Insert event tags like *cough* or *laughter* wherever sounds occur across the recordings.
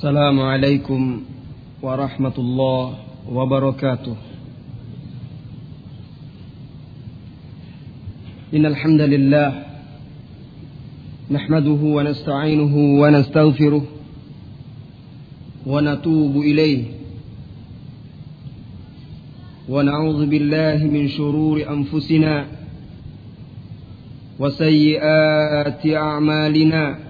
السلام عليكم ورحمة الله وبركاته. إن الحمد لله نحمده ونستعينه ونستغفره ونتوب إليه. ونعوذ بالله من شرور أنفسنا وسيئات أعمالنا.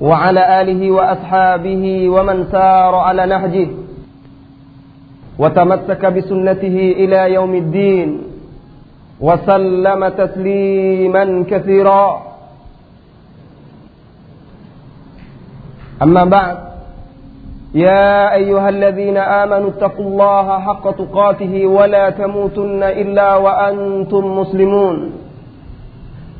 وعلى آله وأصحابه ومن سار على نهجه وتمسك بسنته إلى يوم الدين وسلم تسليما كثيرا. أما بعد يا أيها الذين آمنوا اتقوا الله حق تقاته ولا تموتن إلا وأنتم مسلمون.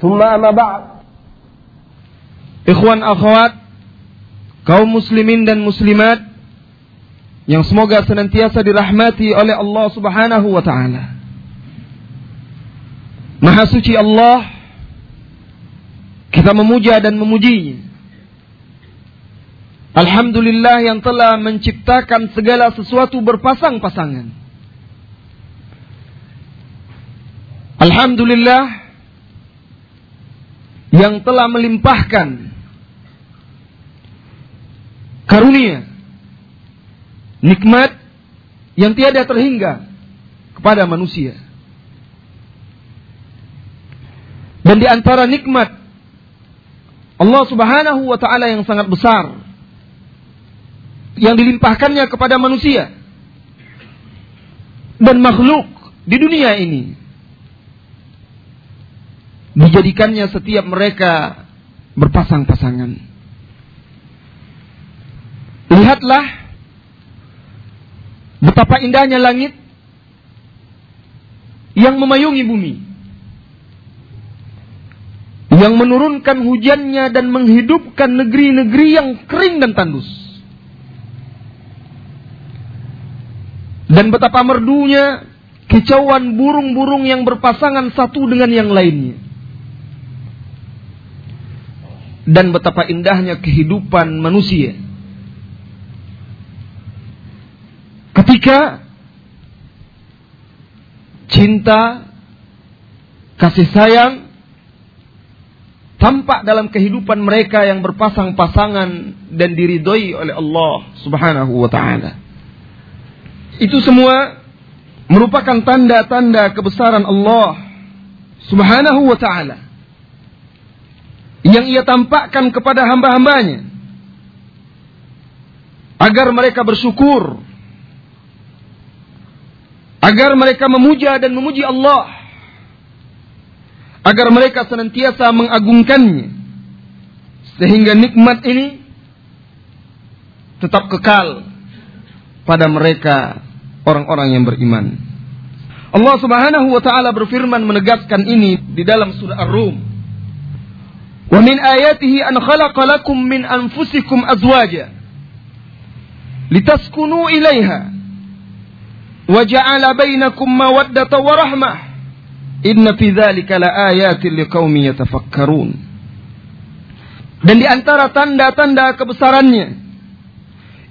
Thumma amma ba'd. Ikhwan akhwat, kaum muslimin dan muslimat yang semoga senantiasa dirahmati oleh Allah Subhanahu wa taala. Maha suci Allah, kita memuja dan memujinya. Alhamdulillah yang telah menciptakan segala sesuatu berpasang-pasangan. Alhamdulillah yang telah melimpahkan karunia nikmat yang tiada terhingga kepada manusia. Dan di antara nikmat Allah Subhanahu wa taala yang sangat besar yang dilimpahkannya kepada manusia dan makhluk di dunia ini dijadikannya setiap mereka berpasang-pasangan. Lihatlah betapa indahnya langit yang memayungi bumi. Yang menurunkan hujannya dan menghidupkan negeri-negeri yang kering dan tandus. Dan betapa merdunya kicauan burung-burung yang berpasangan satu dengan yang lainnya. Dan betapa indahnya kehidupan manusia. Ketika cinta, kasih sayang tampak dalam kehidupan mereka yang berpasang-pasangan dan diridhoi oleh Allah Subhanahu wa taala. Itu semua merupakan tanda-tanda kebesaran Allah Subhanahu wa taala yang ia tampakkan kepada hamba-hambanya agar mereka bersyukur agar mereka memuja dan memuji Allah agar mereka senantiasa mengagungkannya sehingga nikmat ini tetap kekal pada mereka orang-orang yang beriman. Allah Subhanahu wa taala berfirman menegaskan ini di dalam surah Ar-Rum. An khalaqa lakum min anfusikum azwaja. litaskunu ilaiha. Wa ja'ala bainakum mawaddata wa rahmah. Inna fi dzalika laayatin liqaumin yatafakkarun. Dan di antara tanda-tanda kebesarannya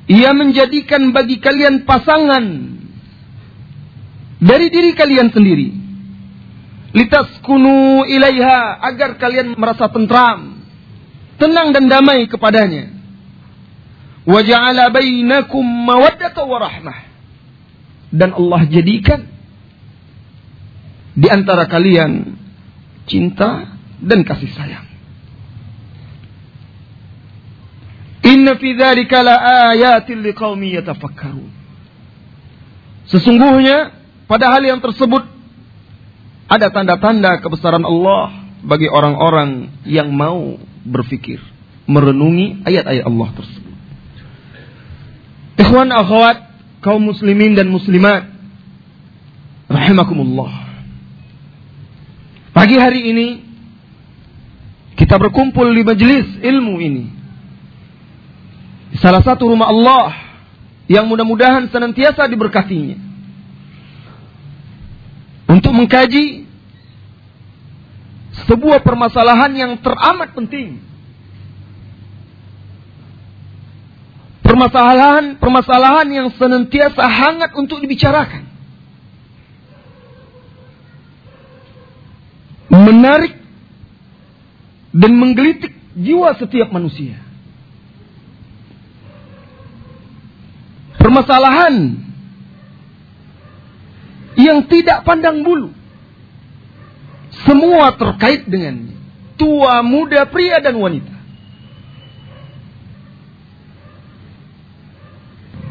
ia menjadikan bagi kalian pasangan dari diri kalian sendiri litaskunu ilaiha agar kalian merasa tentram tenang dan damai kepadanya. Wa ja'ala bainakum mawaddata wa rahmah. Dan Allah jadikan di antara kalian cinta dan kasih sayang. Inna fi dzalika laayatin liqaumin yatafakkarun. Sesungguhnya pada hal yang tersebut ada tanda-tanda kebesaran Allah bagi orang-orang yang mau berfikir, merenungi ayat-ayat Allah tersebut. Ikhwan akhwat kaum muslimin dan muslimat rahimakumullah. Pagi hari ini kita berkumpul di majelis ilmu ini. Salah satu rumah Allah yang mudah-mudahan senantiasa diberkatinya. Untuk mengkaji sebuah permasalahan yang teramat penting permasalahan-permasalahan yang senantiasa hangat untuk dibicarakan. Menarik dan menggelitik jiwa setiap manusia. Permasalahan yang tidak pandang bulu. Semua terkait dengannya. Tua, muda, pria, dan wanita.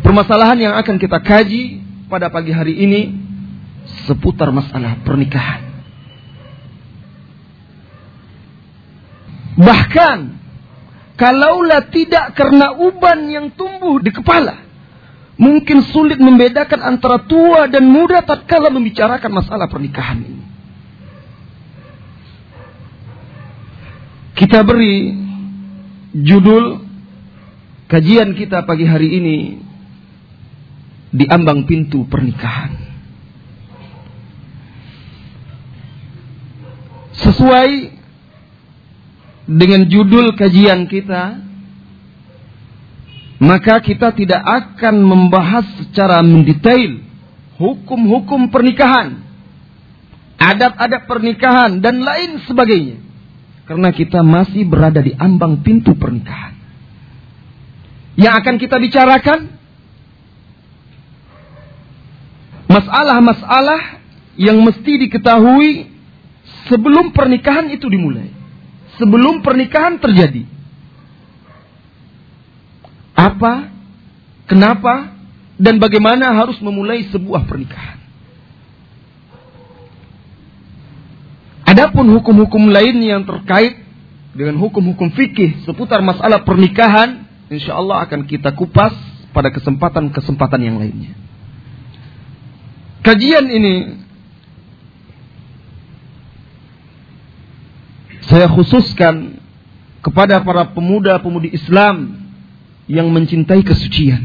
Permasalahan yang akan kita kaji pada pagi hari ini seputar masalah pernikahan. Bahkan kalaulah tidak karena uban yang tumbuh di kepala, mungkin sulit membedakan antara tua dan muda tatkala membicarakan masalah pernikahan ini. Kita beri judul kajian kita pagi hari ini di ambang pintu pernikahan. Sesuai dengan judul kajian kita, maka kita tidak akan membahas secara mendetail hukum-hukum pernikahan, adat-adat pernikahan, dan lain sebagainya. Karena kita masih berada di ambang pintu pernikahan. Yang akan kita bicarakan masalah-masalah yang mesti diketahui sebelum pernikahan itu dimulai. Sebelum pernikahan terjadi. Apa, kenapa, dan bagaimana harus memulai sebuah pernikahan. Adapun hukum-hukum lain yang terkait dengan hukum-hukum fikih seputar masalah pernikahan, insya Allah akan kita kupas pada kesempatan-kesempatan yang lainnya. Kajian ini saya khususkan kepada para pemuda-pemudi Islam yang mencintai kesucian.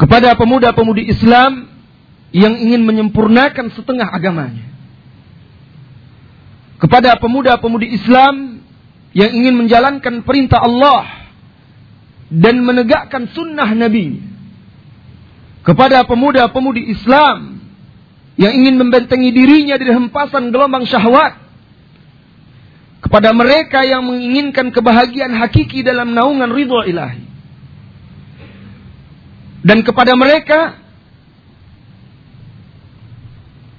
Kepada pemuda-pemudi Islam yang ingin menyempurnakan setengah agamanya. Kepada pemuda-pemudi Islam yang ingin menjalankan perintah Allah dan menegakkan sunnah Nabi kepada pemuda-pemudi Islam yang ingin membentengi dirinya dari hempasan gelombang syahwat kepada mereka yang menginginkan kebahagiaan hakiki dalam naungan ridho ilahi dan kepada mereka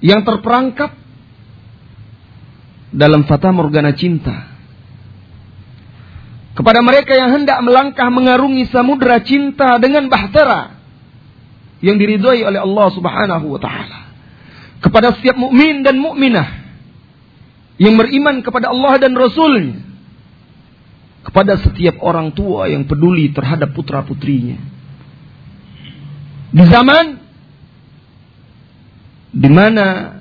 yang terperangkap dalam fata morgana cinta kepada mereka yang hendak melangkah mengarungi samudera cinta dengan bahtera yang diridhoi oleh Allah Subhanahu wa taala. Kepada setiap mukmin dan mukminah yang beriman kepada Allah dan Rasulnya. Kepada setiap orang tua yang peduli terhadap putra-putrinya. Di zaman di mana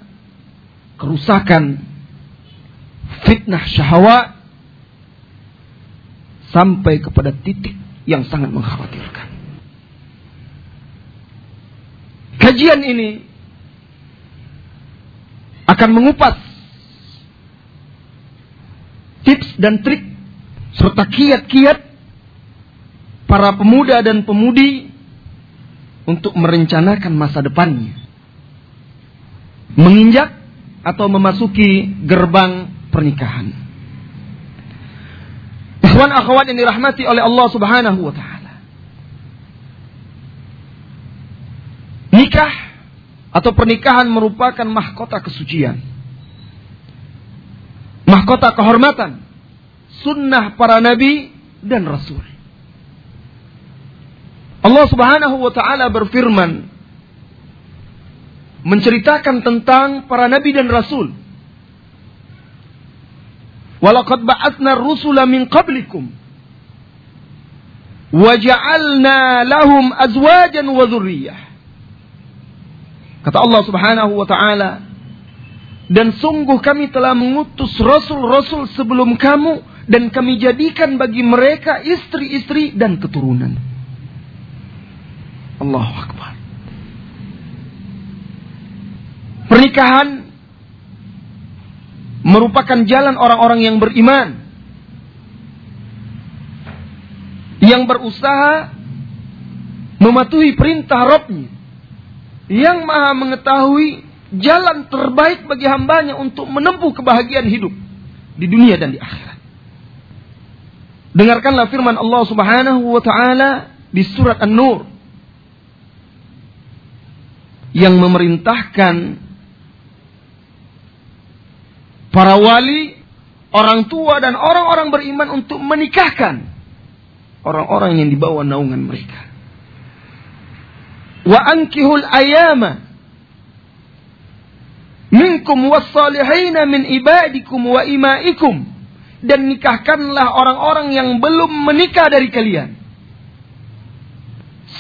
kerusakan fitnah syahwat sampai kepada titik yang sangat mengkhawatirkan. Kajian ini akan mengupas tips dan trik serta kiat-kiat para pemuda dan pemudi untuk merencanakan masa depannya. Menginjak atau memasuki gerbang pernikahan. Ikhwan akhwat yang dirahmati oleh Allah Subhanahu wa taala. Nikah atau pernikahan merupakan mahkota kesucian. Mahkota kehormatan. Sunnah para nabi dan rasul. Allah Subhanahu wa taala berfirman menceritakan tentang para nabi dan rasul. Walaqad ba'atsna rusula min qablikum wa ja'alna lahum azwajan wa dzurriyyah. Kata Allah Subhanahu wa taala, dan sungguh kami telah mengutus rasul-rasul sebelum kamu dan kami jadikan bagi mereka istri-istri dan keturunan. Allahu Akbar. Pernikahan merupakan jalan orang-orang yang beriman. Yang berusaha mematuhi perintah Robnya. Yang maha mengetahui jalan terbaik bagi hambanya untuk menempuh kebahagiaan hidup di dunia dan di akhirat. Dengarkanlah firman Allah Subhanahu wa taala di surat An-Nur yang memerintahkan para wali, orang tua dan orang-orang beriman untuk menikahkan orang-orang yang dibawa naungan mereka. Wa ankihul ayama minkum was-salihina min ibadikum wa imaikum dan nikahkanlah orang-orang yang belum menikah dari kalian.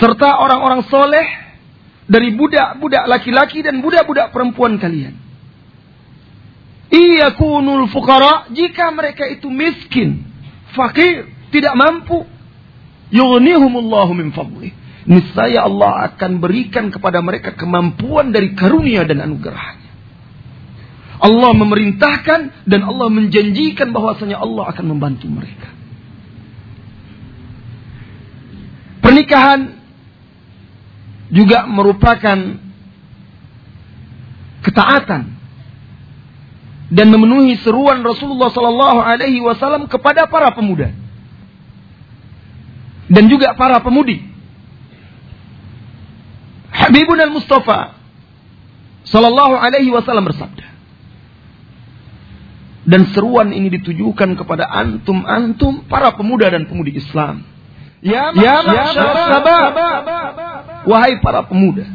Serta orang-orang soleh dari budak-budak laki-laki dan budak-budak perempuan kalian. Iya kunul fukara jika mereka itu miskin, fakir, tidak mampu. Yughnihumullahu min fadlih. Niscaya Allah akan berikan kepada mereka kemampuan dari karunia dan anugerahnya. Allah memerintahkan dan Allah menjanjikan bahwasanya Allah akan membantu mereka. Pernikahan juga merupakan ketaatan dan memenuhi seruan Rasulullah Sallallahu Alaihi Wasallam kepada para pemuda dan juga para pemudi. Habibun al Mustafa Sallallahu Alaihi Wasallam bersabda, dan seruan ini ditujukan kepada antum-antum para pemuda dan pemudi Islam. Ya, ya, ya Wahai para pemuda.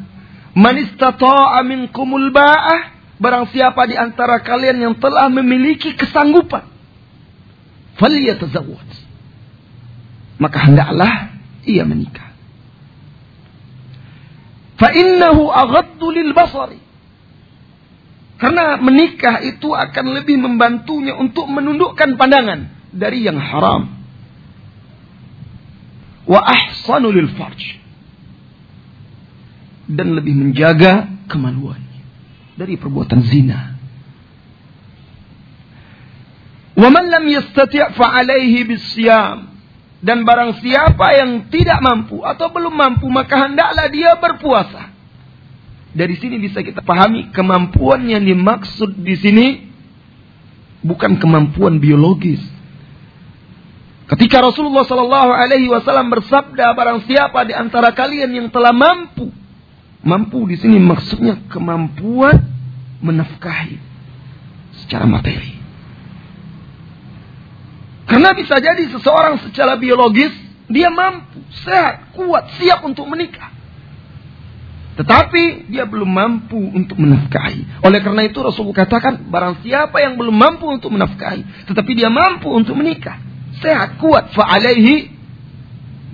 Man istata'a minkumul ba'ah. Barang siapa di antara kalian yang telah memiliki kesanggupan. Faliyatazawwaj. Maka hendaklah ia menikah. Fa innahu aghaddu lil basari karena menikah itu akan lebih membantunya untuk menundukkan pandangan dari yang haram. Wa ahsanu lil farj. Dan lebih menjaga kemaluannya dari perbuatan zina. Wa man lam yastati' fa alaihi bisyam. Dan barang siapa yang tidak mampu atau belum mampu maka hendaklah dia berpuasa. Dari sini bisa kita pahami kemampuan yang dimaksud di sini bukan kemampuan biologis. Ketika Rasulullah Shallallahu Alaihi Wasallam bersabda, barang siapa di antara kalian yang telah mampu, mampu di sini maksudnya kemampuan menafkahi secara materi. Karena bisa jadi seseorang secara biologis dia mampu, sehat, kuat, siap untuk menikah. Tetapi dia belum mampu untuk menafkahi. Oleh karena itu Rasulullah katakan, barang siapa yang belum mampu untuk menafkahi, tetapi dia mampu untuk menikah, sehat, kuat, fa'alaihi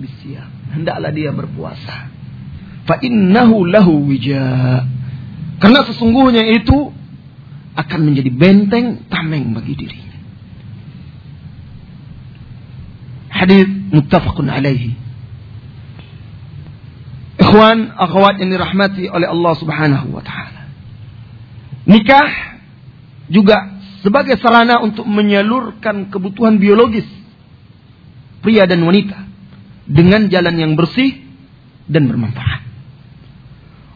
bisyam. Hendaklah dia berpuasa. Fa innahu lahu wija. Karena sesungguhnya itu akan menjadi benteng tameng bagi dirinya. Hadis muttafaqun alaihi. Ikhwan, akhwat yang dirahmati oleh Allah Subhanahu wa taala. Nikah juga sebagai sarana untuk menyalurkan kebutuhan biologis pria dan wanita dengan jalan yang bersih dan bermanfaat.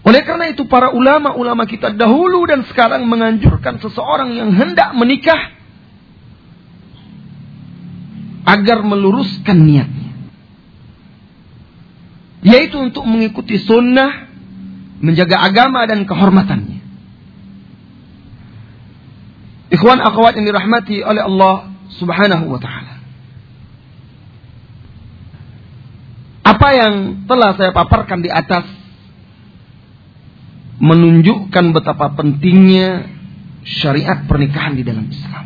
Oleh karena itu para ulama-ulama kita dahulu dan sekarang menganjurkan seseorang yang hendak menikah agar meluruskan niatnya. Yaitu untuk mengikuti sunnah, menjaga agama dan kehormatannya. Ikhwan akhwat yang dirahmati oleh Allah subhanahu wa ta'ala. Apa yang telah saya paparkan di atas menunjukkan betapa pentingnya syariat pernikahan di dalam Islam.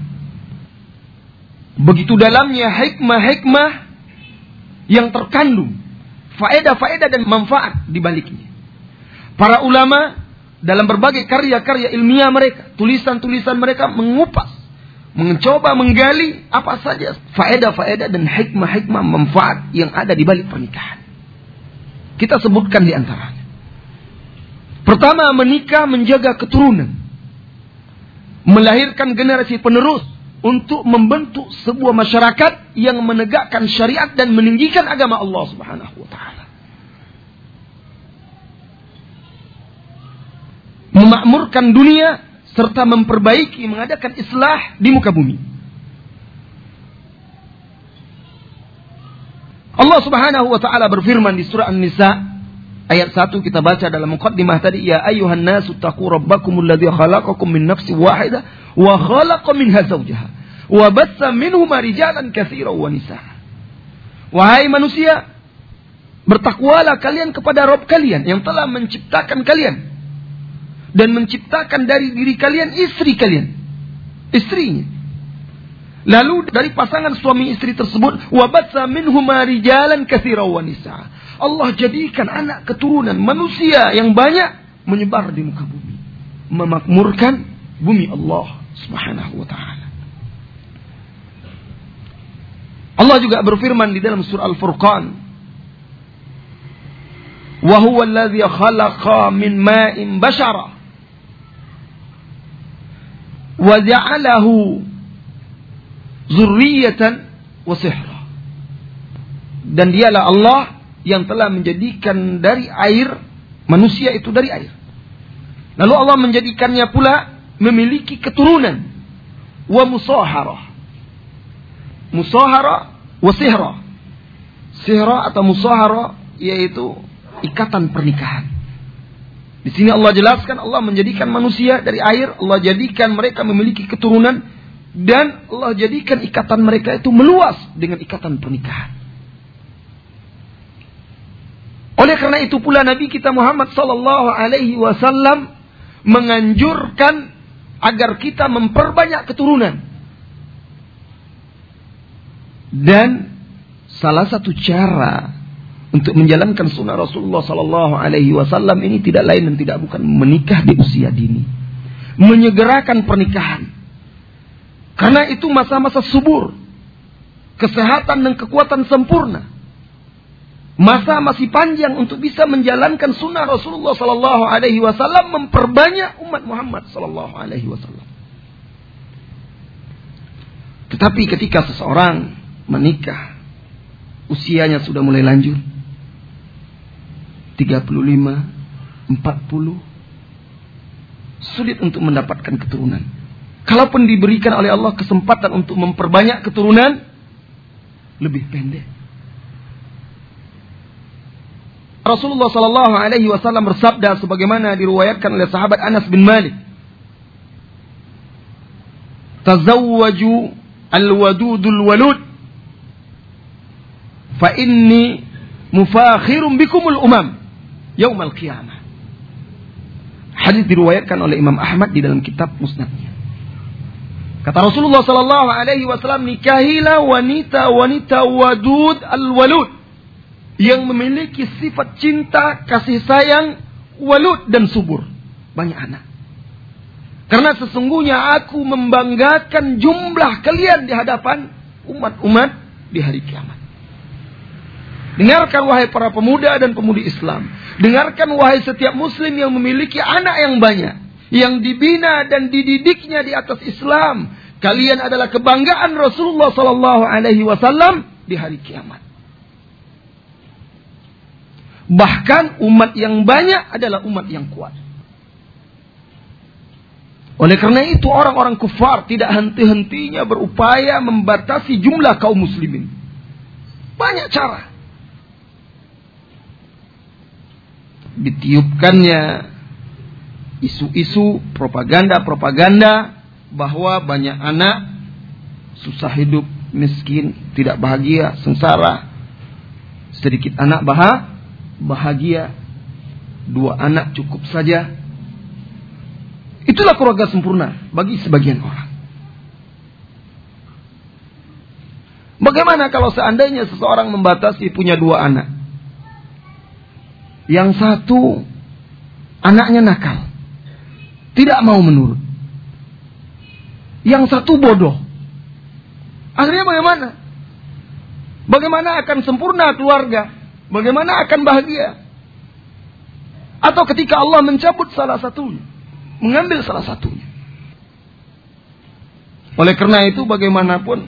Begitu dalamnya hikmah-hikmah yang terkandung faedah-faedah dan manfaat di baliknya. Para ulama dalam berbagai karya-karya ilmiah mereka, tulisan-tulisan mereka mengupas, mencoba menggali apa saja faedah-faedah dan hikmah-hikmah manfaat yang ada di balik pernikahan. Kita sebutkan di antaranya. Pertama, menikah menjaga keturunan. Melahirkan generasi penerus untuk membentuk sebuah masyarakat yang menegakkan syariat dan meninggikan agama Allah Subhanahu wa taala. Memakmurkan dunia serta memperbaiki mengadakan islah di muka bumi. Allah Subhanahu wa taala berfirman di surah An-Nisa Ayat 1 kita baca dalam muqaddimah tadi ya ayyuhan nasu taqu rabbakumul ladzi khalaqakum min nafsin wahidah wa khalaqa minha zawjaha wa batsa minhuma rijalan katsiran wa nisaa. Wahai manusia, bertakwalah kalian kepada Rabb kalian yang telah menciptakan kalian dan menciptakan dari diri kalian istri kalian. Istrinya. Lalu dari pasangan suami istri tersebut wabatsa minhuma rijalan katsiran wa nisaa. Allah jadikan anak keturunan manusia yang banyak menyebar di muka bumi. Memakmurkan bumi Allah subhanahu wa ta'ala. Allah juga berfirman di dalam surah Al-Furqan. وهو الذي خلق من ماء بشرا وجعله ذرية وسحرا dan dialah Allah yang telah menjadikan dari air manusia itu dari air. Lalu Allah menjadikannya pula memiliki keturunan wa musahara. Musahara wa sihra. Sihra atau musahara yaitu ikatan pernikahan. Di sini Allah jelaskan Allah menjadikan manusia dari air, Allah jadikan mereka memiliki keturunan dan Allah jadikan ikatan mereka itu meluas dengan ikatan pernikahan. Oleh karena itu pula Nabi kita Muhammad sallallahu alaihi wasallam menganjurkan agar kita memperbanyak keturunan. Dan salah satu cara untuk menjalankan sunnah Rasulullah sallallahu alaihi wasallam ini tidak lain dan tidak bukan menikah di usia dini. Menyegerakan pernikahan. Karena itu masa-masa subur. Kesehatan dan kekuatan sempurna masa masih panjang untuk bisa menjalankan sunnah Rasulullah Sallallahu Alaihi Wasallam memperbanyak umat Muhammad Sallallahu Alaihi Wasallam. Tetapi ketika seseorang menikah, usianya sudah mulai lanjut, 35, 40, sulit untuk mendapatkan keturunan. Kalaupun diberikan oleh Allah kesempatan untuk memperbanyak keturunan, lebih pendek Rasulullah Sallallahu Alaihi Wasallam bersabda sebagaimana diriwayatkan oleh sahabat Anas bin Malik. Tazawwaju al-wadudul walud fa inni mufakhirum bikumul umam yaumal qiyamah. Hadis diriwayatkan oleh Imam Ahmad di dalam kitab Musnadnya. Kata Rasulullah sallallahu alaihi wasallam nikahilah wanita-wanita wadud al-walud yang memiliki sifat cinta, kasih sayang, walud dan subur. Banyak anak. Karena sesungguhnya aku membanggakan jumlah kalian di hadapan umat-umat di hari kiamat. Dengarkan wahai para pemuda dan pemudi Islam. Dengarkan wahai setiap muslim yang memiliki anak yang banyak. Yang dibina dan dididiknya di atas Islam. Kalian adalah kebanggaan Rasulullah Sallallahu Alaihi Wasallam di hari kiamat. Bahkan umat yang banyak adalah umat yang kuat. Oleh karena itu orang-orang kufar tidak henti-hentinya berupaya membatasi jumlah kaum muslimin. Banyak cara. Ditiupkannya isu-isu propaganda-propaganda bahwa banyak anak susah hidup, miskin, tidak bahagia, sengsara. Sedikit anak bahagia, dua anak cukup saja Itulah keluarga sempurna bagi sebagian orang. Bagaimana kalau seandainya seseorang membatasi punya dua anak? Yang satu anaknya nakal. Tidak mau menurut. Yang satu bodoh. Akhirnya bagaimana? Bagaimana akan sempurna keluarga? Bagaimana akan bahagia? Atau ketika Allah mencabut salah satunya mengambil salah satunya. Oleh karena itu bagaimanapun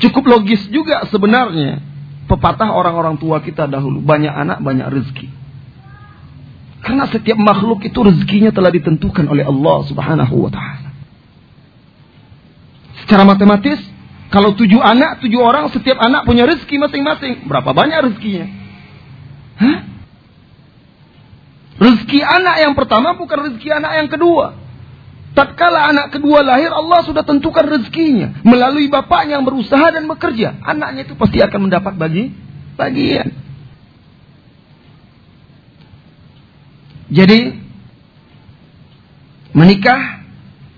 cukup logis juga sebenarnya pepatah orang-orang tua kita dahulu banyak anak banyak rezeki. Karena setiap makhluk itu rezekinya telah ditentukan oleh Allah Subhanahu wa taala. Secara matematis, kalau tujuh anak, tujuh orang, setiap anak punya rezeki masing-masing. Berapa banyak rezekinya? Hah? Rezeki anak yang pertama bukan rezeki anak yang kedua. Tatkala anak kedua lahir, Allah sudah tentukan rezekinya melalui bapaknya yang berusaha dan bekerja. Anaknya itu pasti akan mendapat bagi bagian. Jadi menikah,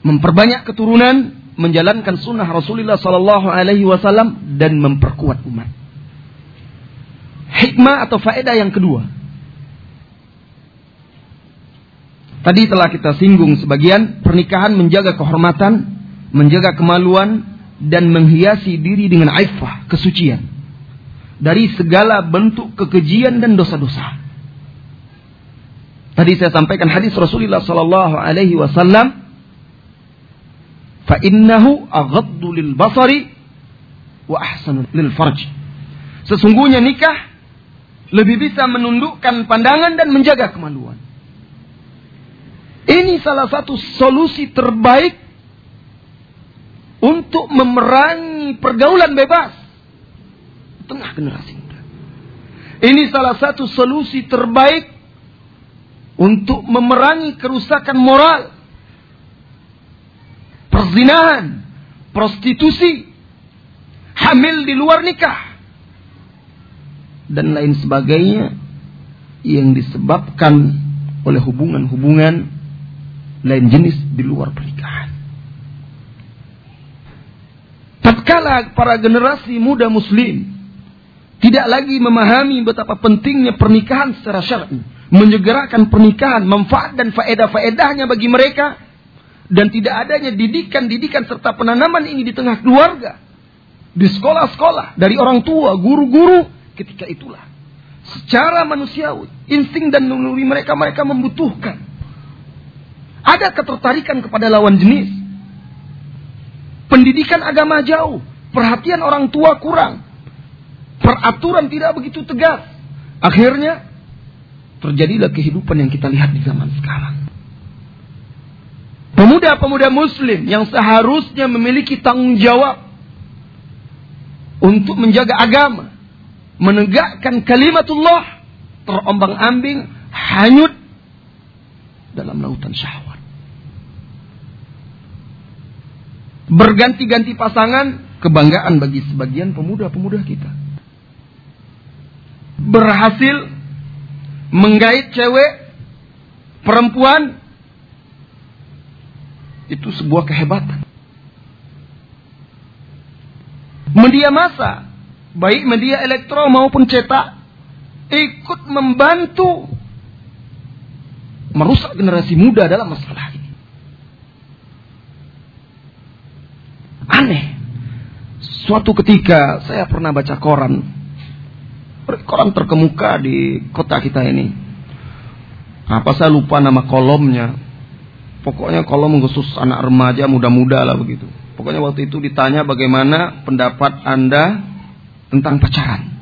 memperbanyak keturunan, menjalankan sunnah Rasulullah Sallallahu Alaihi Wasallam dan memperkuat umat. Hikmah atau faedah yang kedua, Tadi telah kita singgung sebagian pernikahan menjaga kehormatan, menjaga kemaluan dan menghiasi diri dengan aifah, kesucian dari segala bentuk kekejian dan dosa-dosa. Tadi saya sampaikan hadis Rasulullah sallallahu alaihi wasallam, "Fa innahu aghaddu lil basari wa ahsanu lil farj." Sesungguhnya nikah lebih bisa menundukkan pandangan dan menjaga kemaluan. Ini salah satu solusi terbaik untuk memerangi pergaulan bebas tengah generasi muda. Ini salah satu solusi terbaik untuk memerangi kerusakan moral, perzinahan, prostitusi, hamil di luar nikah, dan lain sebagainya yang disebabkan oleh hubungan-hubungan lain jenis di luar pernikahan. Tatkala para generasi muda muslim tidak lagi memahami betapa pentingnya pernikahan secara syar'i, menyegerakan pernikahan, manfaat dan faedah-faedahnya bagi mereka dan tidak adanya didikan-didikan serta penanaman ini di tengah keluarga, di sekolah-sekolah, dari orang tua, guru-guru, ketika itulah secara manusiawi, insting dan naluri mereka mereka membutuhkan ada ketertarikan kepada lawan jenis. Pendidikan agama jauh. Perhatian orang tua kurang. Peraturan tidak begitu tegas. Akhirnya terjadilah kehidupan yang kita lihat di zaman sekarang. Pemuda-pemuda muslim yang seharusnya memiliki tanggung jawab untuk menjaga agama, menegakkan kalimatullah, terombang-ambing, hanyut dalam lautan syahwat. berganti-ganti pasangan, kebanggaan bagi sebagian pemuda-pemuda kita. Berhasil menggait cewek, perempuan, itu sebuah kehebatan. Media massa, baik media elektro maupun cetak, ikut membantu merusak generasi muda dalam masalah ini. Aneh. Suatu ketika saya pernah baca koran. Koran terkemuka di kota kita ini. Apa saya lupa nama kolomnya. Pokoknya kolom khusus anak remaja muda-muda lah begitu. Pokoknya waktu itu ditanya bagaimana pendapat Anda tentang pacaran.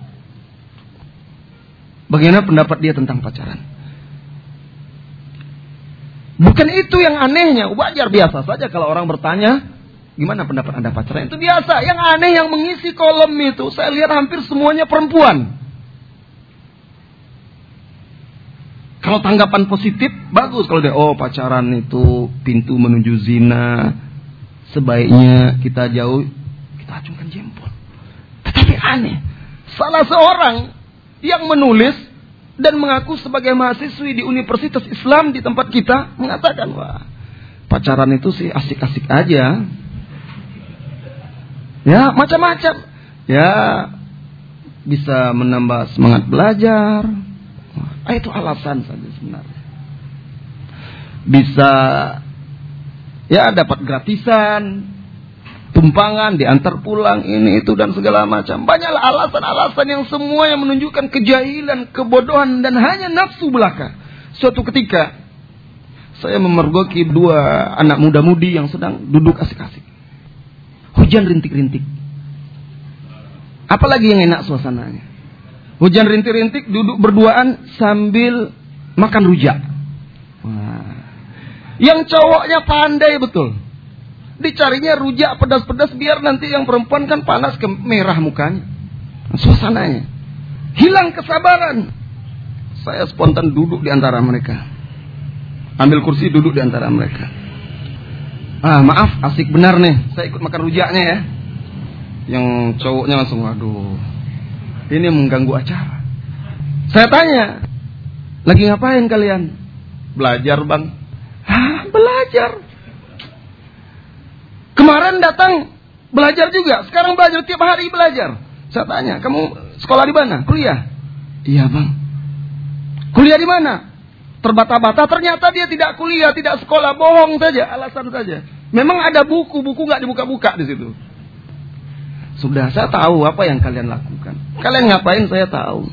Bagaimana pendapat dia tentang pacaran? Bukan itu yang anehnya, wajar biasa saja kalau orang bertanya, gimana pendapat Anda pacaran? Itu biasa. Yang aneh yang mengisi kolom itu, saya lihat hampir semuanya perempuan. Kalau tanggapan positif, bagus. Kalau dia, oh pacaran itu pintu menuju zina, sebaiknya kita jauh, kita acungkan jempol. Tetapi aneh, salah seorang yang menulis dan mengaku sebagai mahasiswi di Universitas Islam di tempat kita mengatakan wah pacaran itu sih asik-asik aja ya macam-macam ya bisa menambah semangat belajar ah, itu alasan saja sebenarnya bisa ya dapat gratisan tumpangan, diantar pulang, ini itu dan segala macam. Banyaklah alasan-alasan yang semua yang menunjukkan kejahilan, kebodohan dan hanya nafsu belaka. Suatu ketika saya memergoki dua anak muda-mudi yang sedang duduk asik-asik. Hujan rintik-rintik. Apalagi yang enak suasananya. Hujan rintik-rintik duduk berduaan sambil makan rujak. Wah. Yang cowoknya pandai betul Dicarinya rujak pedas-pedas biar nanti yang perempuan kan panas ke merah mukanya. Suasananya. Hilang kesabaran. Saya spontan duduk di antara mereka. Ambil kursi duduk di antara mereka. Ah, maaf, asik benar nih. Saya ikut makan rujaknya ya. Yang cowoknya langsung, waduh. Ini mengganggu acara. Saya tanya, lagi ngapain kalian? Belajar bang. Hah, belajar. Kemarin datang belajar juga, sekarang belajar tiap hari belajar. Saya tanya, kamu sekolah di mana? Kuliah? Iya bang. Kuliah di mana? Terbata-bata, ternyata dia tidak kuliah, tidak sekolah, bohong saja, alasan saja. Memang ada buku, buku nggak dibuka-buka di situ. Sudah, saya tahu apa yang kalian lakukan. Kalian ngapain saya tahu.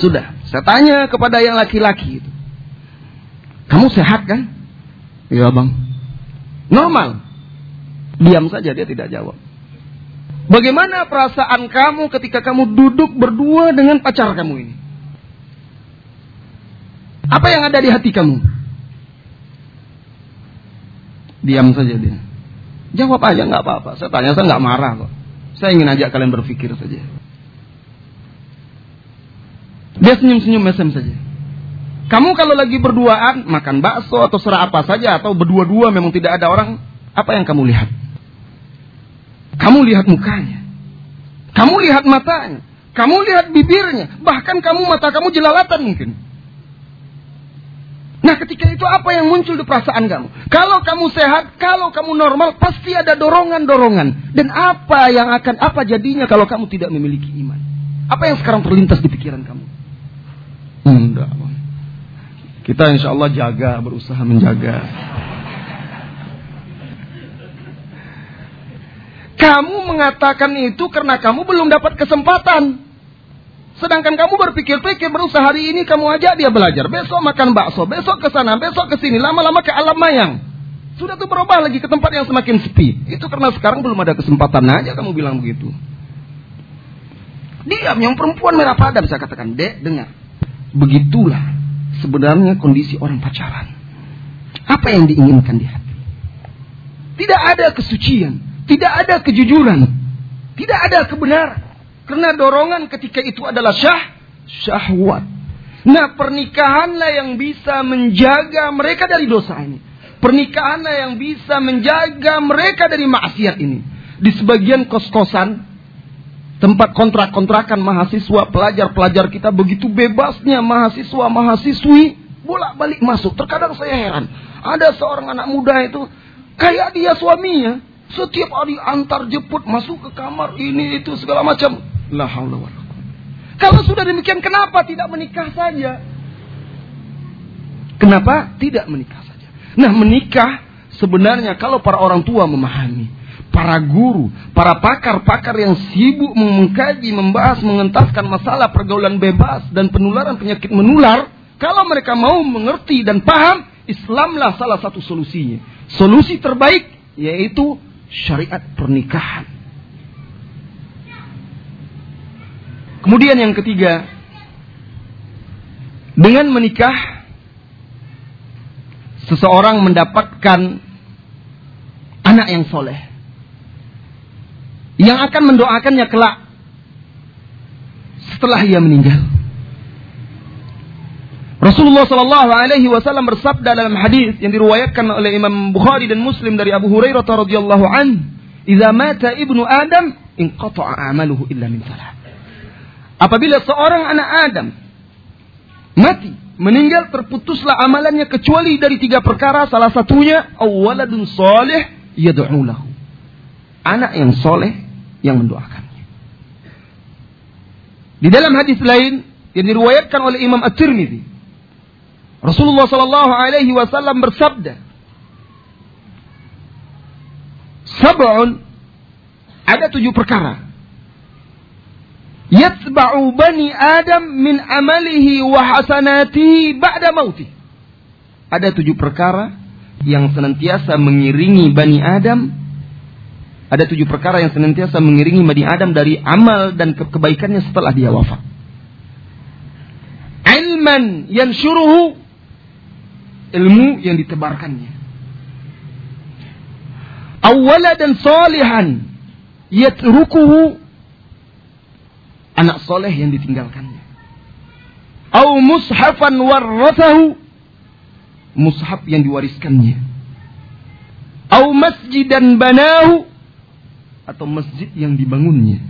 Sudah, saya tanya kepada yang laki-laki itu. Kamu sehat kan? Iya bang. Normal. Diam saja dia tidak jawab. Bagaimana perasaan kamu ketika kamu duduk berdua dengan pacar kamu ini? Apa yang ada di hati kamu? Diam saja dia. Jawab aja nggak apa-apa. Saya tanya saya nggak marah kok. Saya ingin ajak kalian berpikir saja. Dia senyum-senyum mesem saja. Kamu kalau lagi berduaan makan bakso atau serah apa saja atau berdua-dua memang tidak ada orang, apa yang kamu lihat? Kamu lihat mukanya. Kamu lihat matanya. Kamu lihat bibirnya. Bahkan kamu mata kamu jelalatan mungkin. Nah ketika itu apa yang muncul di perasaan kamu? Kalau kamu sehat, kalau kamu normal, pasti ada dorongan-dorongan. Dan apa yang akan, apa jadinya kalau kamu tidak memiliki iman? Apa yang sekarang terlintas di pikiran kamu? Enggak. Kita insya Allah jaga, berusaha menjaga. Kamu mengatakan itu karena kamu belum dapat kesempatan. Sedangkan kamu berpikir-pikir berusaha hari ini kamu ajak dia belajar, besok makan bakso, besok ke sana, besok ke sini, lama-lama ke alam mayang. Sudah tuh berubah lagi ke tempat yang semakin sepi. Itu karena sekarang belum ada kesempatan aja kamu bilang begitu. Diam, yang perempuan merah padam saya katakan, dek dengar. Begitulah sebenarnya kondisi orang pacaran. Apa yang diinginkan di hati? Tidak ada kesucian. Tidak ada kejujuran. Tidak ada kebenaran. Karena dorongan ketika itu adalah syah, syahwat. Nah pernikahanlah yang bisa menjaga mereka dari dosa ini. Pernikahanlah yang bisa menjaga mereka dari maksiat ini. Di sebagian kos-kosan, tempat kontrak-kontrakan mahasiswa, pelajar-pelajar kita begitu bebasnya mahasiswa-mahasiswi bolak-balik masuk. Terkadang saya heran. Ada seorang anak muda itu kayak dia suaminya. Setiap hari antar jemput masuk ke kamar ini itu segala macam. La haula Kalau sudah demikian kenapa tidak menikah saja? Kenapa tidak menikah saja? Nah, menikah sebenarnya kalau para orang tua memahami para guru, para pakar-pakar yang sibuk mengkaji, membahas, mengentaskan masalah pergaulan bebas dan penularan penyakit menular, kalau mereka mau mengerti dan paham, Islamlah salah satu solusinya. Solusi terbaik yaitu syariat pernikahan. Kemudian yang ketiga, dengan menikah seseorang mendapatkan anak yang soleh yang akan mendoakannya kelak setelah ia meninggal. Rasulullah Shallallahu Alaihi Wasallam bersabda dalam hadis yang diriwayatkan oleh Imam Bukhari dan Muslim dari Abu Hurairah radhiyallahu an, "Idza mata ibnu Adam, inqata'a amaluhu illa min salah." Apabila seorang anak Adam mati, meninggal terputuslah amalannya kecuali dari tiga perkara, salah satunya awaladun soleh yad'u lahu. Anak yang soleh yang mendoakannya. Di dalam hadis lain yang diriwayatkan oleh Imam At-Tirmidzi, Rasulullah sallallahu alaihi wasallam bersabda, "Sab'un ada tujuh perkara. Yatba'u bani Adam min amalihi wa hasanatihi ba'da mauti." Ada tujuh perkara yang senantiasa mengiringi Bani Adam ada tujuh perkara yang senantiasa mengiringi Bani Adam dari amal dan ke kebaikannya setelah dia wafat. Ilman yang syuruhu ilmu yang ditebarkannya. Awala dan salihan yatrukuhu anak soleh yang ditinggalkannya. Au mushafan warrathahu mushaf yang diwariskannya. Au masjidan banahu atau masjid yang dibangunnya.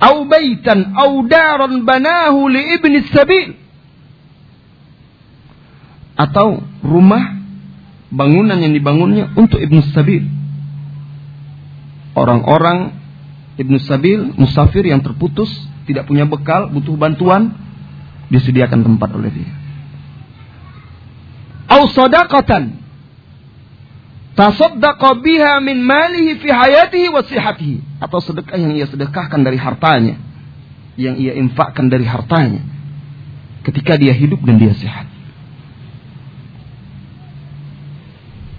Au baitan au daran banahu li ibni sabil. Atau rumah bangunan yang dibangunnya untuk ibnu sabil. Orang-orang ibnu sabil, musafir yang terputus, tidak punya bekal, butuh bantuan, disediakan tempat oleh dia. Au sadaqatan tasaddaqa biha min malihi fi hayatihi wa sihatihi atau sedekah yang ia sedekahkan dari hartanya yang ia infakkan dari hartanya ketika dia hidup dan dia sehat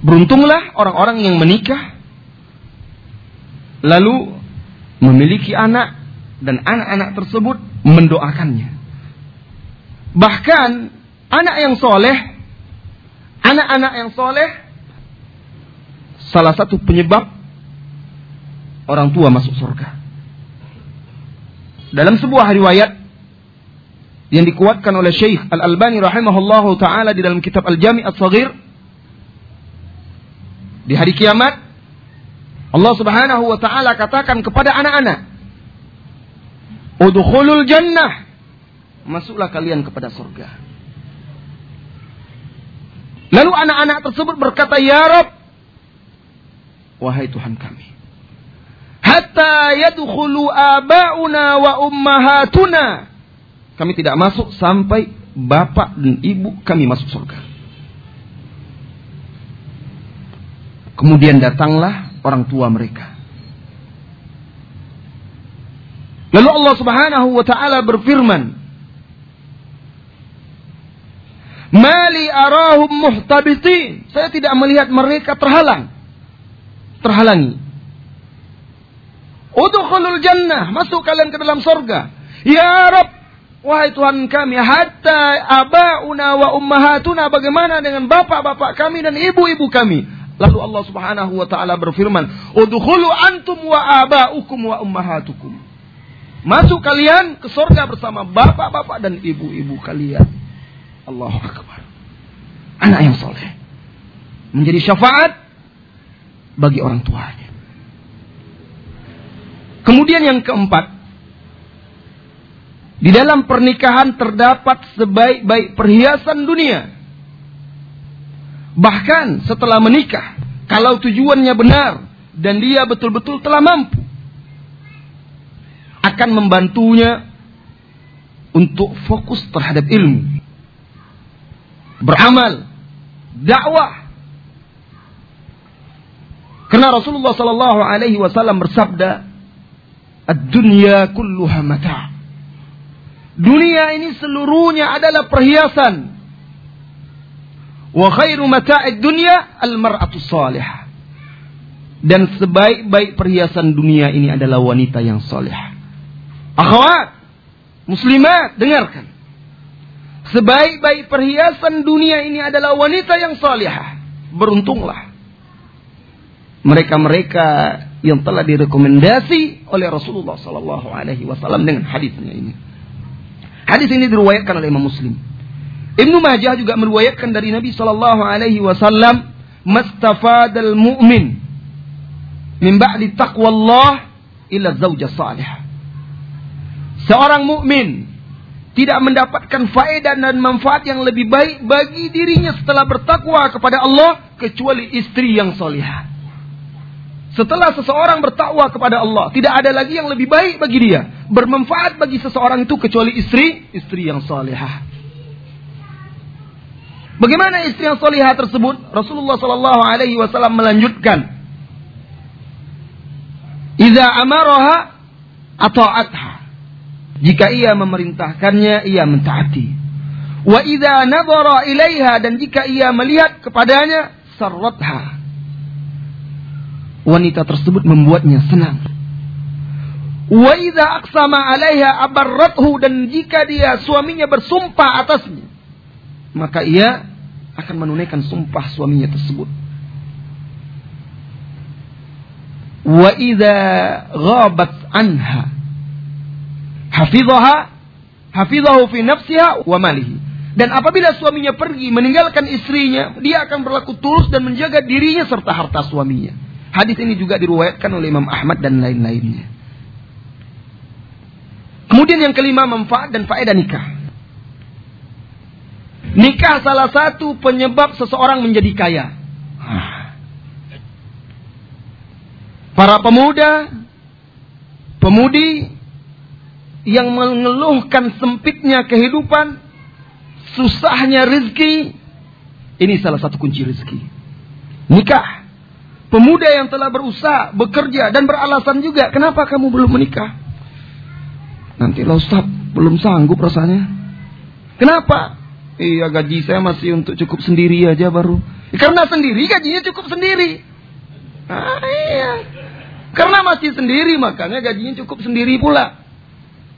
beruntunglah orang-orang yang menikah lalu memiliki anak dan anak-anak tersebut mendoakannya bahkan anak yang soleh anak-anak yang soleh salah satu penyebab orang tua masuk surga. Dalam sebuah riwayat yang dikuatkan oleh Syekh Al-Albani rahimahullahu taala di dalam kitab Al-Jami' As-Saghir di hari kiamat Allah Subhanahu wa taala katakan kepada anak-anak Udkhulul jannah masuklah kalian kepada surga Lalu anak-anak tersebut berkata ya Rabb wahai Tuhan kami. Hatta yadkhulu aba'una wa ummahatuna. Kami tidak masuk sampai bapak dan ibu kami masuk surga. Kemudian datanglah orang tua mereka. Lalu Allah Subhanahu wa taala berfirman, "Mali arahum muhtabitin." Saya tidak melihat mereka terhalang terhalangi. Udkhulul jannah, masuk kalian ke dalam sorga. Ya Rab, wahai Tuhan kami, hatta abauna wa ummahatuna, bagaimana dengan bapak-bapak kami dan ibu-ibu kami? Lalu Allah Subhanahu wa taala berfirman, "Udkhulu antum wa abaukum wa ummahatukum." Masuk kalian ke sorga bersama bapak-bapak dan ibu-ibu kalian. Allahu Akbar. Anak yang soleh. Menjadi syafaat bagi orang tuanya. Kemudian yang keempat, di dalam pernikahan terdapat sebaik-baik perhiasan dunia. Bahkan setelah menikah, kalau tujuannya benar dan dia betul-betul telah mampu, akan membantunya untuk fokus terhadap ilmu, beramal, dakwah, Karena Rasulullah sallallahu alaihi wasallam bersabda, "Ad-dunya kulluha mata'." Dunia ini seluruhnya adalah perhiasan. Wa khairu mata'id dunya al-mar'atu salihah. Dan sebaik-baik perhiasan dunia ini adalah wanita yang soleh. Akhwat, muslimat, dengarkan. Sebaik-baik perhiasan dunia ini adalah wanita yang salihah. Beruntunglah mereka-mereka yang telah direkomendasi oleh Rasulullah Sallallahu Alaihi Wasallam dengan hadisnya ini. Hadis ini diriwayatkan oleh Imam Muslim. Ibnu Majah juga meriwayatkan dari Nabi Sallallahu Alaihi Wasallam, "Mastafadal mu'min min ba'di taqwallah ila zauja salih." Seorang mukmin tidak mendapatkan faedah dan manfaat yang lebih baik bagi dirinya setelah bertakwa kepada Allah kecuali istri yang solihah. Setelah seseorang bertakwa kepada Allah, tidak ada lagi yang lebih baik bagi dia. Bermanfaat bagi seseorang itu kecuali istri, istri yang salihah. Bagaimana istri yang salihah tersebut? Rasulullah Shallallahu Alaihi Wasallam melanjutkan, "Iza amaraha ata'atha." Jika ia memerintahkannya, ia mentaati. Wa idza nadhara ilaiha dan jika ia melihat kepadanya, sarratha wanita tersebut membuatnya senang. Wa idza aqsama 'alaiha abarrathu dan jika dia suaminya bersumpah atasnya maka ia akan menunaikan sumpah suaminya tersebut. Wa idza ghabat anha hafizaha hafizahu fi nafsiha wa malihi. Dan apabila suaminya pergi meninggalkan istrinya, dia akan berlaku tulus dan menjaga dirinya serta harta suaminya. Hadis ini juga diruwayatkan oleh Imam Ahmad dan lain-lainnya. Kemudian yang kelima manfaat dan faedah nikah. Nikah salah satu penyebab seseorang menjadi kaya. Para pemuda, pemudi yang mengeluhkan sempitnya kehidupan, susahnya rezeki, ini salah satu kunci rezeki. Nikah Pemuda yang telah berusaha, bekerja dan beralasan juga, kenapa kamu belum menikah? Nanti lo Ustaz, belum sanggup rasanya. Kenapa? Iya gaji saya masih untuk cukup sendiri aja baru. Karena sendiri gajinya cukup sendiri. Ah, iya. Karena masih sendiri makanya gajinya cukup sendiri pula.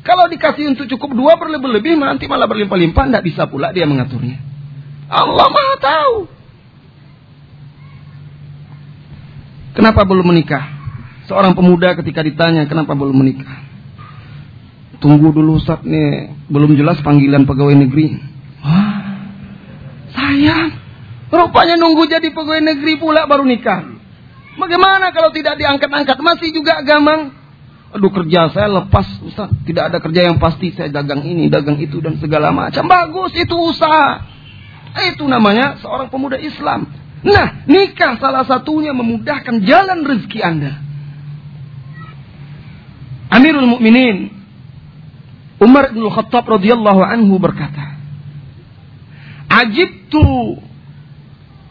Kalau dikasih untuk cukup dua berlebih-lebih nanti malah berlimpah-limpah, tidak bisa pula dia mengaturnya. Allah maha tahu. Kenapa belum menikah? Seorang pemuda ketika ditanya kenapa belum menikah. Tunggu dulu nih, belum jelas panggilan pegawai negeri. Sayang. Rupanya nunggu jadi pegawai negeri pula baru nikah. Bagaimana kalau tidak diangkat-angkat? Masih juga gamang. Aduh kerja saya lepas Ustaz. Tidak ada kerja yang pasti. Saya dagang ini, dagang itu dan segala macam. Bagus itu usaha. Itu namanya seorang pemuda Islam. Nah, nikah salah satunya memudahkan jalan rezeki Anda. Amirul Mukminin Umar bin Khattab radhiyallahu anhu berkata, "Ajibtu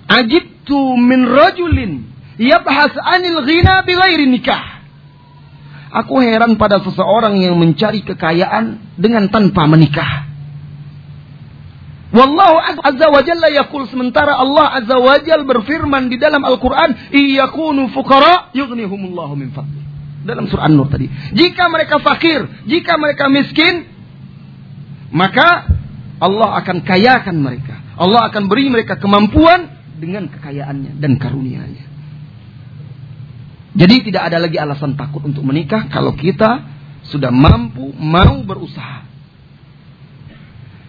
ajibtu min rajulin yabhas 'anil ghina bighairi nikah." Aku heran pada seseorang yang mencari kekayaan dengan tanpa menikah. Wallahu azza wa jalla yaqul sementara Allah azza wa jalla berfirman di dalam Al-Qur'an, "Iyakunu fuqara yughnihumullahu min fadli." Dalam surah An-Nur tadi. Jika mereka fakir, jika mereka miskin, maka Allah akan kayakan mereka. Allah akan beri mereka kemampuan dengan kekayaannya dan karunia-Nya. Jadi tidak ada lagi alasan takut untuk menikah kalau kita sudah mampu mau berusaha.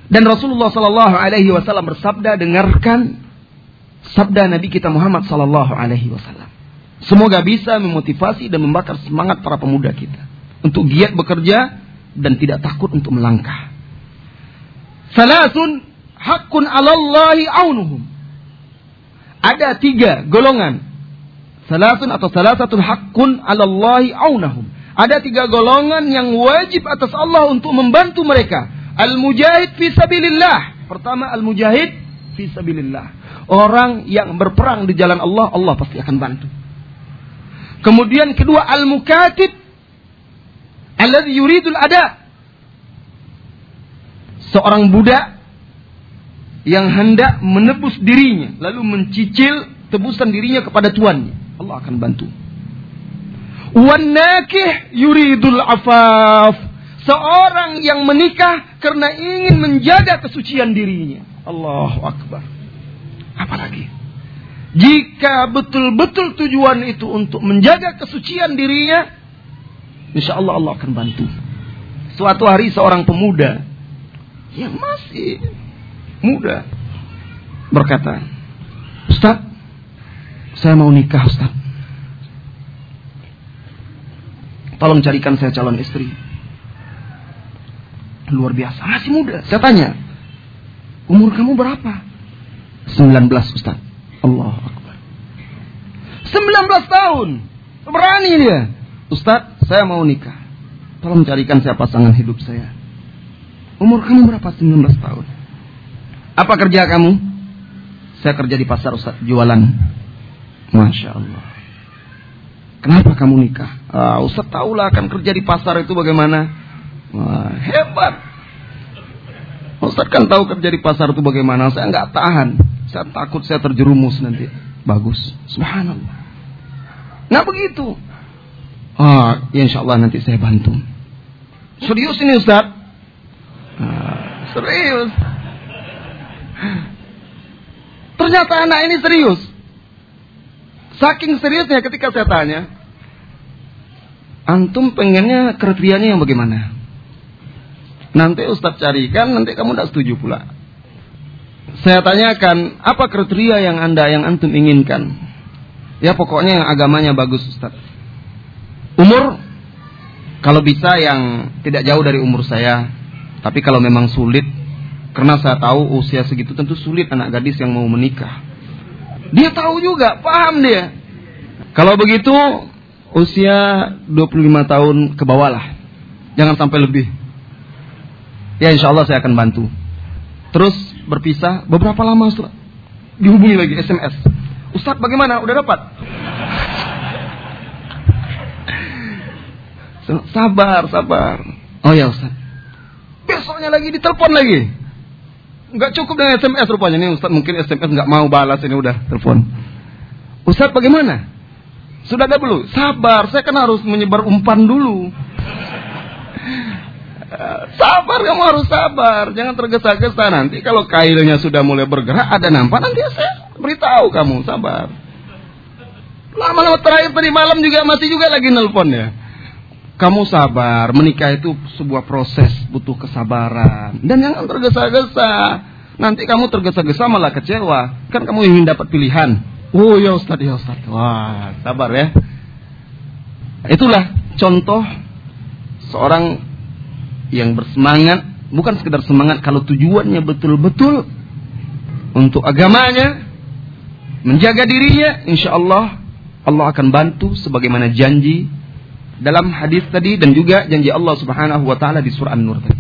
Dan Rasulullah Sallallahu Alaihi Wasallam bersabda, dengarkan sabda Nabi kita Muhammad Sallallahu Alaihi Wasallam. Semoga bisa memotivasi dan membakar semangat para pemuda kita untuk giat bekerja dan tidak takut untuk melangkah. Salasun hakun alallahi aunuhum. Ada tiga golongan. Salasun atau salasatun hakun alallahi aunahum. Ada tiga golongan yang wajib atas Allah untuk membantu mereka Al-mujahid fi sabilillah. Pertama al-mujahid fi sabilillah. Orang yang berperang di jalan Allah, Allah pasti akan bantu. Kemudian kedua al-mukatib alladhi yuridul ada. Seorang budak yang hendak menebus dirinya lalu mencicil tebusan dirinya kepada tuannya. Allah akan bantu. Wan nakih yuridul afaf. Seorang yang menikah karena ingin menjaga kesucian dirinya. Allahu akbar. Apalagi jika betul-betul tujuan itu untuk menjaga kesucian dirinya, insya Allah Allah akan bantu. Suatu hari seorang pemuda yang masih muda berkata, Ustaz, saya mau nikah Ustaz. Tolong carikan saya calon istri. Luar biasa, masih muda. Saya tanya, umur kamu berapa? 19 Ustaz. Allah Akbar. 19 tahun. Berani dia. Ustaz, saya mau nikah. Tolong carikan saya pasangan hidup saya. Umur kamu berapa? 19 tahun. Apa kerja kamu? Saya kerja di pasar Ustaz, jualan. Masya Allah. Kenapa kamu nikah? Ah, Ustaz tahulah akan kerja di pasar itu bagaimana. Wah, hebat. Ustaz kan tahu kerja di pasar itu bagaimana. Saya nggak tahan. Saya takut saya terjerumus nanti. Bagus. Subhanallah. Nah begitu. Ah, ya insya Allah nanti saya bantu. Serius ini Ustaz? Ah, serius. Ternyata anak ini serius. Saking seriusnya ketika saya tanya, antum pengennya kriterianya yang bagaimana? Nanti Ustadz carikan, nanti kamu tidak setuju pula. Saya tanyakan, apa kriteria yang anda, yang antum inginkan? Ya pokoknya yang agamanya bagus Ustadz. Umur, kalau bisa yang tidak jauh dari umur saya. Tapi kalau memang sulit, karena saya tahu usia segitu tentu sulit anak gadis yang mau menikah. Dia tahu juga, paham dia. Kalau begitu, usia 25 tahun ke bawah lah. Jangan sampai lebih. Ya insya Allah saya akan bantu. Terus berpisah, beberapa lama setelah dihubungi lagi SMS. Ustadz bagaimana? Udah dapat? *laughs* Sabar, sabar. Oh ya Ustadz. Besoknya lagi ditelepon lagi. Nggak cukup dengan SMS rupanya. Ini Ustadz mungkin SMS nggak mau balas ini udah telepon. Ustadz bagaimana? Sudah ada belum? Sabar, saya kan harus menyebar umpan dulu. *laughs* Sabar, kamu harus sabar. Jangan tergesa-gesa nanti. Kalau kailnya sudah mulai bergerak, ada nampak, nanti saya beritahu kamu. Sabar. Lama-lama terakhir tadi malam juga masih juga lagi nelpon ya. Kamu sabar, menikah itu sebuah proses, butuh kesabaran. Dan jangan tergesa-gesa. Nanti kamu tergesa-gesa malah kecewa. Kan kamu ingin dapat pilihan. Oh ya Ustaz, ya Ustaz. Wah, sabar ya. Itulah contoh seorang yang bersemangat. Bukan sekedar semangat kalau tujuannya betul-betul untuk agamanya. Menjaga dirinya, insya Allah Allah akan bantu sebagaimana janji dalam hadis tadi dan juga janji Allah Subhanahu wa taala di surah An-Nur tadi.